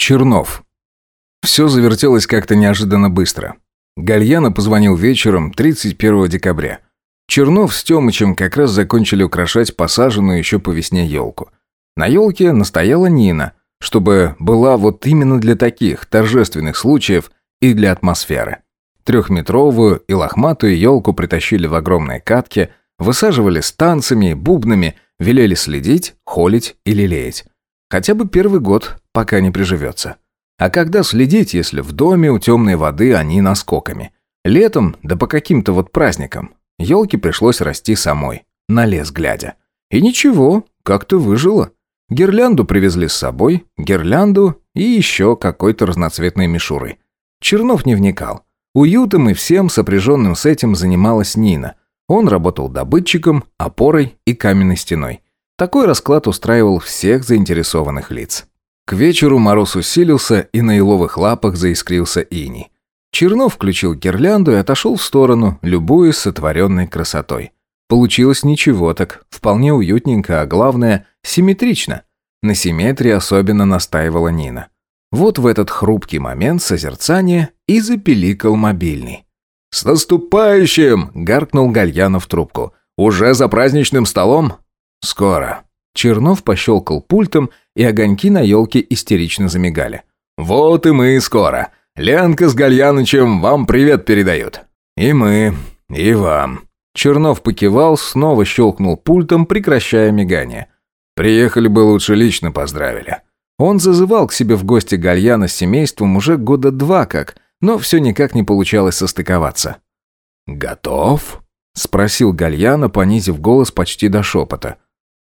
Чернов. Все завертелось как-то неожиданно быстро. Гальяна позвонил вечером 31 декабря. Чернов с Тёмычем как раз закончили украшать посаженную еще по весне елку. На елке настояла Нина, чтобы была вот именно для таких торжественных случаев и для атмосферы. Трехметровую и лохматую елку притащили в огромной катке, высаживали станцами, бубнами, велели следить, холить и лелеять. Хотя бы первый год, пока не приживется. А когда следить, если в доме у темной воды они наскоками? Летом, да по каким-то вот праздникам. Елки пришлось расти самой, на лес глядя. И ничего, как-то выжила. Гирлянду привезли с собой, гирлянду и еще какой-то разноцветной мишуры. Чернов не вникал. Уютом и всем сопряженным с этим занималась Нина. Он работал добытчиком, опорой и каменной стеной. Такой расклад устраивал всех заинтересованных лиц. К вечеру мороз усилился, и на еловых лапах заискрился иней. Чернов включил гирлянду и отошел в сторону, любуясь сотворенной красотой. Получилось ничего так, вполне уютненько, а главное, симметрично. На симметрии особенно настаивала Нина. Вот в этот хрупкий момент созерцания и запеликал мобильный. «С наступающим!» – гаркнул Гальянов трубку. «Уже за праздничным столом? «Скоро». Чернов пощелкал пультом, и огоньки на елке истерично замигали. «Вот и мы скоро. Ленка с Гальянычем вам привет передают». «И мы, и вам». Чернов покивал, снова щелкнул пультом, прекращая мигание. «Приехали бы лучше лично поздравили». Он зазывал к себе в гости Гальяна с семейством уже года два как, но все никак не получалось состыковаться. «Готов?» – спросил Гальяна, понизив голос почти до шепота.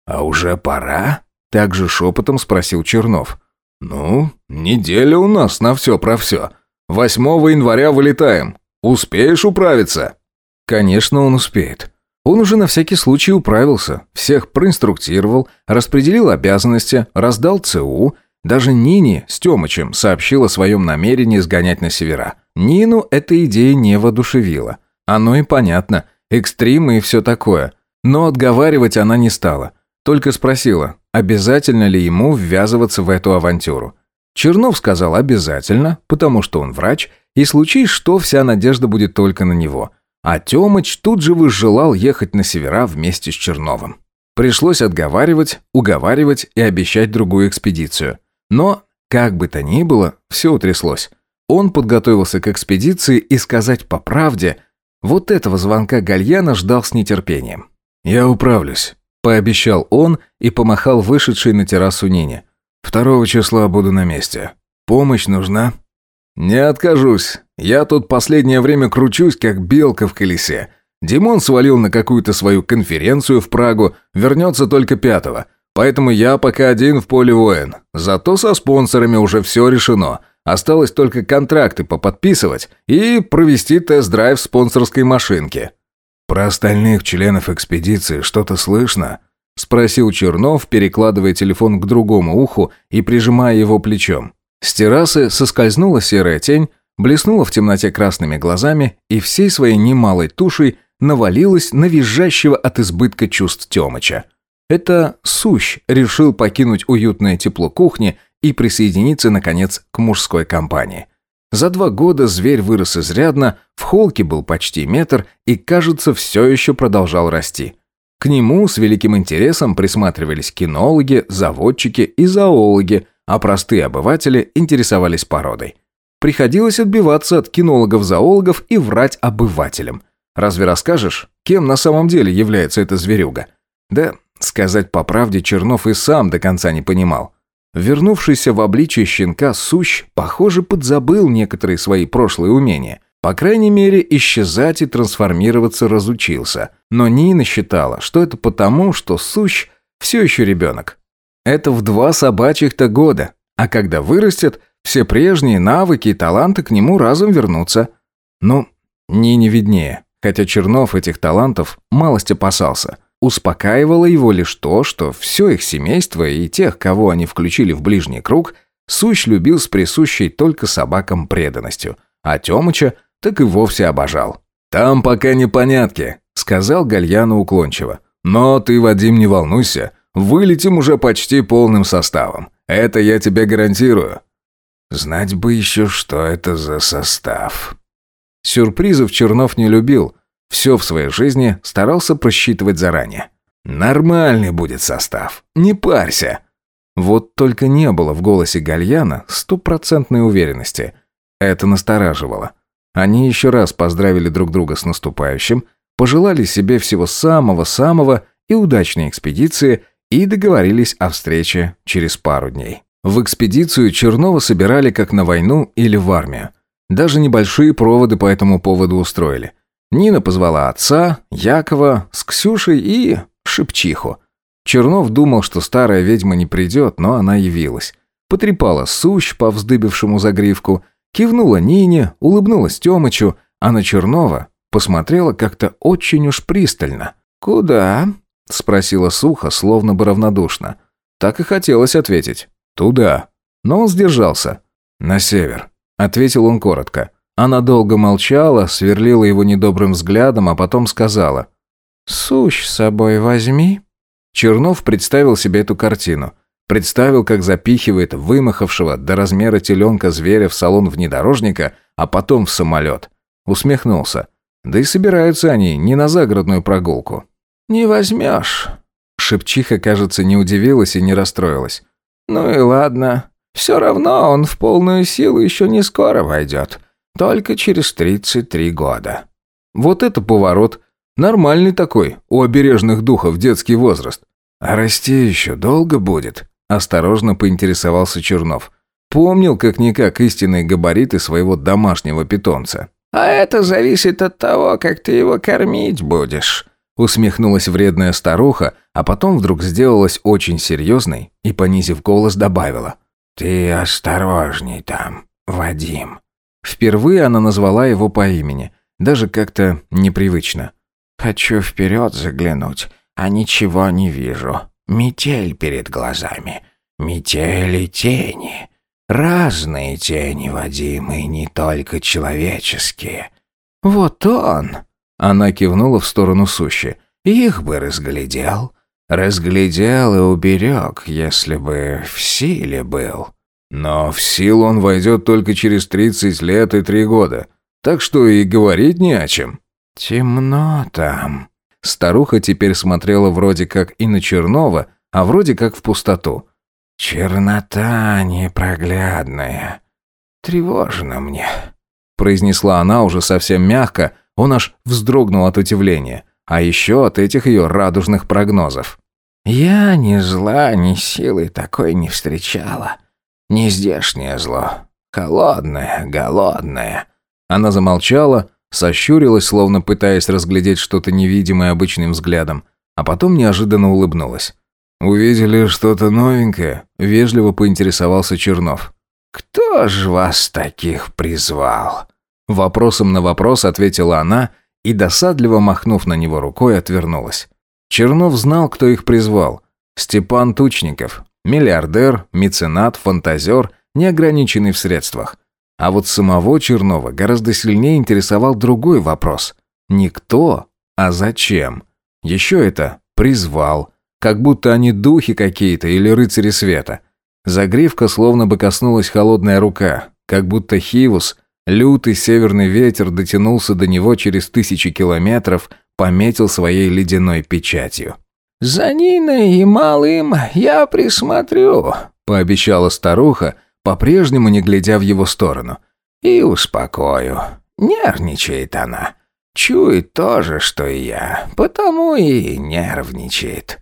«А уже пора?» — также шепотом спросил Чернов. «Ну, неделя у нас на все про все. 8 января вылетаем. Успеешь управиться?» «Конечно, он успеет». Он уже на всякий случай управился, всех проинструктировал, распределил обязанности, раздал ЦУ. Даже Нине с Тёмычем сообщил о своем намерении сгонять на севера. Нину эта идея не воодушевила. Оно и понятно, экстримы и все такое. Но отговаривать она не стала. Только спросила, обязательно ли ему ввязываться в эту авантюру. Чернов сказал обязательно, потому что он врач, и случись что, вся надежда будет только на него. А Тёмыч тут же выжелал ехать на севера вместе с Черновым. Пришлось отговаривать, уговаривать и обещать другую экспедицию. Но, как бы то ни было, все утряслось. Он подготовился к экспедиции и сказать по правде, вот этого звонка Гальяна ждал с нетерпением. «Я управлюсь. Пообещал он и помахал вышедшей на террасу Нине. «Второго числа буду на месте. Помощь нужна?» «Не откажусь. Я тут последнее время кручусь, как белка в колесе. Димон свалил на какую-то свою конференцию в Прагу, вернется только пятого. Поэтому я пока один в поле воин. Зато со спонсорами уже все решено. Осталось только контракты поподписывать и провести тест-драйв спонсорской машинки. «Про остальных членов экспедиции что-то слышно?» – спросил Чернов, перекладывая телефон к другому уху и прижимая его плечом. С террасы соскользнула серая тень, блеснула в темноте красными глазами и всей своей немалой тушей навалилась на визжащего от избытка чувств Тёмыча. Это Сущ решил покинуть уютное тепло кухни и присоединиться, наконец, к мужской компании – за два года зверь вырос изрядно, в холке был почти метр и, кажется, все еще продолжал расти. К нему с великим интересом присматривались кинологи, заводчики и зоологи, а простые обыватели интересовались породой. Приходилось отбиваться от кинологов-зоологов и врать обывателям. Разве расскажешь, кем на самом деле является эта зверюга? Да, сказать по правде, Чернов и сам до конца не понимал. Вернувшийся в обличье щенка Сущ, похоже, подзабыл некоторые свои прошлые умения. По крайней мере, исчезать и трансформироваться разучился. Но Нина считала, что это потому, что Сущ все еще ребенок. Это в два собачьих-то года. А когда вырастет, все прежние навыки и таланты к нему разом вернутся. Ну, Нине виднее, хотя Чернов этих талантов малость опасался – Успокаивало его лишь то, что все их семейство и тех, кого они включили в ближний круг, Сущ любил с присущей только собакам преданностью, а Темыча так и вовсе обожал. «Там пока непонятки», — сказал Гальяну уклончиво. «Но ты, Вадим, не волнуйся, вылетим уже почти полным составом. Это я тебе гарантирую». «Знать бы еще, что это за состав». Сюрпризов Чернов не любил, все в своей жизни старался просчитывать заранее. «Нормальный будет состав, не парься». Вот только не было в голосе Гальяна стопроцентной уверенности. Это настораживало. Они еще раз поздравили друг друга с наступающим, пожелали себе всего самого-самого и удачной экспедиции и договорились о встрече через пару дней. В экспедицию Чернова собирали как на войну или в армию. Даже небольшие проводы по этому поводу устроили. Нина позвала отца, Якова, с Ксюшей и Шепчиху. Чернов думал, что старая ведьма не придет, но она явилась. Потрепала сущ по вздыбившему загривку, кивнула Нине, улыбнулась Темычу, а на Чернова посмотрела как-то очень уж пристально. «Куда?» – спросила сухо, словно бы равнодушно. Так и хотелось ответить. «Туда». Но он сдержался. «На север», – ответил он коротко. Она долго молчала, сверлила его недобрым взглядом, а потом сказала. «Сущ с собой возьми». Чернов представил себе эту картину. Представил, как запихивает вымахавшего до размера теленка зверя в салон внедорожника, а потом в самолет. Усмехнулся. Да и собираются они не на загородную прогулку. «Не возьмешь». Шепчиха, кажется, не удивилась и не расстроилась. «Ну и ладно. Все равно он в полную силу еще не скоро войдет. Только через 33 года. Вот это поворот. Нормальный такой, у обережных духов детский возраст. А расти еще долго будет? Осторожно поинтересовался Чернов. Помнил как-никак истинные габариты своего домашнего питомца. «А это зависит от того, как ты его кормить будешь», усмехнулась вредная старуха, а потом вдруг сделалась очень серьезной и, понизив голос, добавила. «Ты осторожней там, Вадим. Впервые она назвала его по имени, даже как-то непривычно. «Хочу вперед заглянуть, а ничего не вижу. Метель перед глазами. Метель и тени. Разные тени, Вадимы, не только человеческие. Вот он!» Она кивнула в сторону сущи. «Их бы разглядел». Разглядел и уберег, если бы в силе был. Но в силу он войдет только через 30 лет и 3 года, так что и говорить не о чем. Темно там. Старуха теперь смотрела вроде как и на Чернова, а вроде как в пустоту. Чернота непроглядная. Тревожно мне, произнесла она уже совсем мягко, он аж вздрогнул от удивления, а еще от этих ее радужных прогнозов. Я ни зла, ни силы такой не встречала. Нездешнее зло. Холодное, голодное». Она замолчала, сощурилась, словно пытаясь разглядеть что-то невидимое обычным взглядом, а потом неожиданно улыбнулась. «Увидели что-то новенькое?» – вежливо поинтересовался Чернов. «Кто ж вас таких призвал?» Вопросом на вопрос ответила она и, досадливо махнув на него рукой, отвернулась. Чернов знал, кто их призвал. Степан Тучников, Миллиардер, меценат, фантазер, неограниченный в средствах. А вот самого Чернова гораздо сильнее интересовал другой вопрос. Не кто, а зачем? Еще это «призвал». Как будто они духи какие-то или рыцари света. Загривка словно бы коснулась холодная рука, как будто Хивус, лютый северный ветер дотянулся до него через тысячи километров, пометил своей ледяной печатью. «За Ниной и малым я присмотрю», — пообещала старуха, по-прежнему не глядя в его сторону. «И успокою. Нервничает она. Чует то же, что и я, потому и нервничает».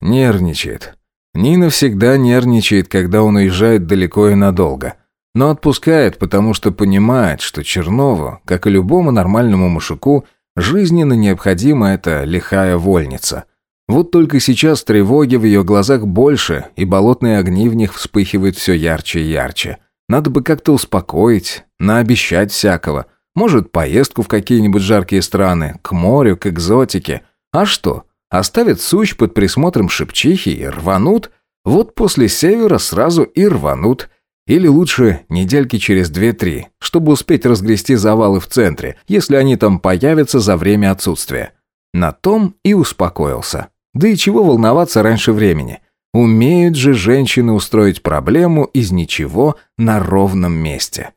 «Нервничает. Нина всегда нервничает, когда он уезжает далеко и надолго» но отпускает, потому что понимает, что Чернову, как и любому нормальному мужику, жизненно необходима эта лихая вольница – вот только сейчас тревоги в ее глазах больше, и болотные огни в них вспыхивают все ярче и ярче. Надо бы как-то успокоить, наобещать всякого. Может, поездку в какие-нибудь жаркие страны, к морю, к экзотике. А что? Оставят сущ под присмотром шепчихи и рванут? Вот после севера сразу и рванут. Или лучше недельки через 2-3, чтобы успеть разгрести завалы в центре, если они там появятся за время отсутствия. На том и успокоился. Да и чего волноваться раньше времени? Умеют же женщины устроить проблему из ничего на ровном месте.